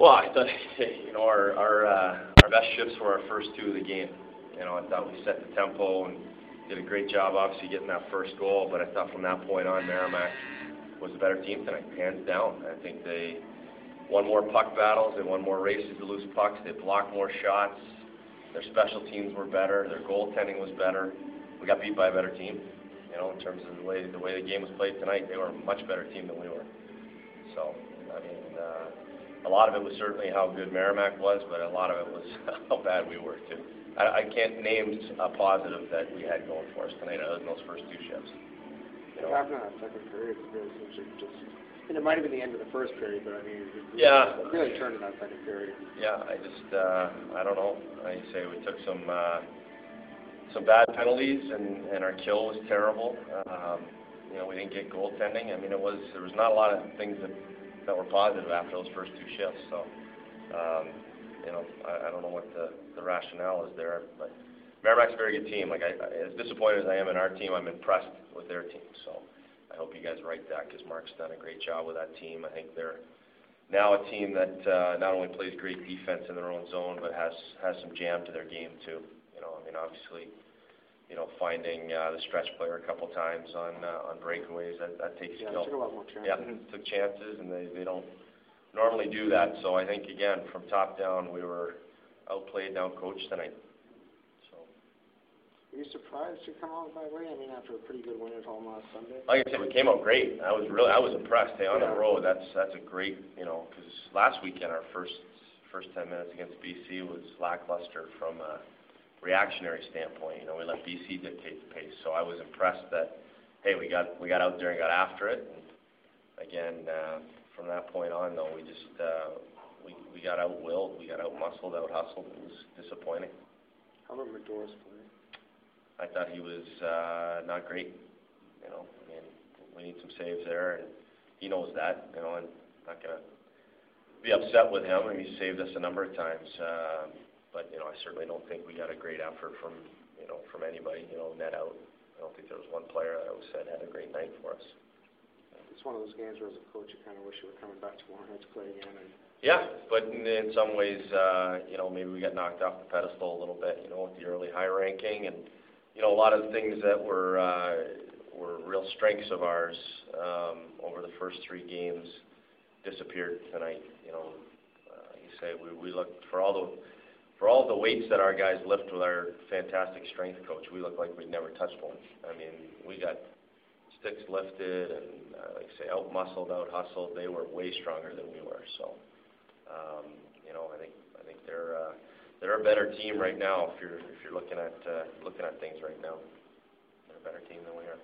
Well, I thought, you know, our our uh, our best shifts were our first two of the game. You know, I thought we set the tempo and did a great job, obviously getting that first goal. But I thought from that point on, Merrimack was the better team tonight, hands down. I think they won more puck battles, they won more races to lose pucks, they blocked more shots. Their special teams were better, their goaltending was better. We got beat by a better team. You know, in terms of the way the way the game was played tonight, they were a much better team than we were. So, I mean, uh, a lot of it was certainly how good Merrimack was, but a lot of it was how bad we were too. I, I can't name a positive that we had going for us tonight other than those first two shifts. You know, after that second period, it really seems just and it might have been the end of the first period, but I mean, it yeah, it really turned in that second period. Yeah, I just uh, I don't know. I say we took some uh, some bad penalties, and and our kill was terrible. Um, you know, we didn't get goaltending. I mean, it was there was not a lot of things that that were positive after those first two shifts. So, um, you know, I, I don't know what the the rationale is there, but Merrimack's a very good team. Like I, as disappointed as I am in our team, I'm impressed with their team. So. I hope you guys write that because Mark's done a great job with that team. I think they're now a team that uh, not only plays great defense in their own zone, but has has some jam to their game too. You know, I mean, obviously, you know, finding uh, the stretch player a couple times on uh, on breakaways that that takes yeah, skill. took a lot more chances. Yeah, took chances, and they they don't normally do that. So I think again, from top down, we were outplayed outcoached tonight. Were you surprised to come out that way? I mean, after a pretty good win at home last Sunday. Like I said, we came out great. I was really, I was impressed. Hey, on Yeah. the road, that's that's a great, you know, because last weekend our first first ten minutes against BC was lackluster from a reactionary standpoint. You know, we let BC dictate the pace. So I was impressed that, hey, we got we got out there and got after it. And again, uh, from that point on, though, we just uh, we we got out willed, we got out muscled, out hustled. It was disappointing. How about Madore's play? I thought he was uh, not great. You know, I mean, we need some saves there, and he knows that. You know, and not gonna be upset with him. I mean, he saved us a number of times, uh, but you know, I certainly don't think we got a great effort from you know from anybody. You know, net out. I don't think there was one player that I said had a great night for us. It's one of those games where, as a coach, you kind of wish you were coming back tomorrow night to play again. And Yeah, but in, in some ways, uh, you know, maybe we got knocked off the pedestal a little bit. You know, with the early high ranking and you know, a lot of the things that were uh, were real strengths of ours um, over the first three games disappeared tonight. You know, uh, you say we, we looked for all the for all the weights that our guys lift with our fantastic strength coach. We look like we'd never touched one. I mean, we got sticks lifted and uh, like I say, out muscled, out hustled. They were way stronger than we were. So, um, you know, I think I think they're. Uh, they're a better team right now if you're if you're looking at uh, looking at things right now. They're a better team than we are.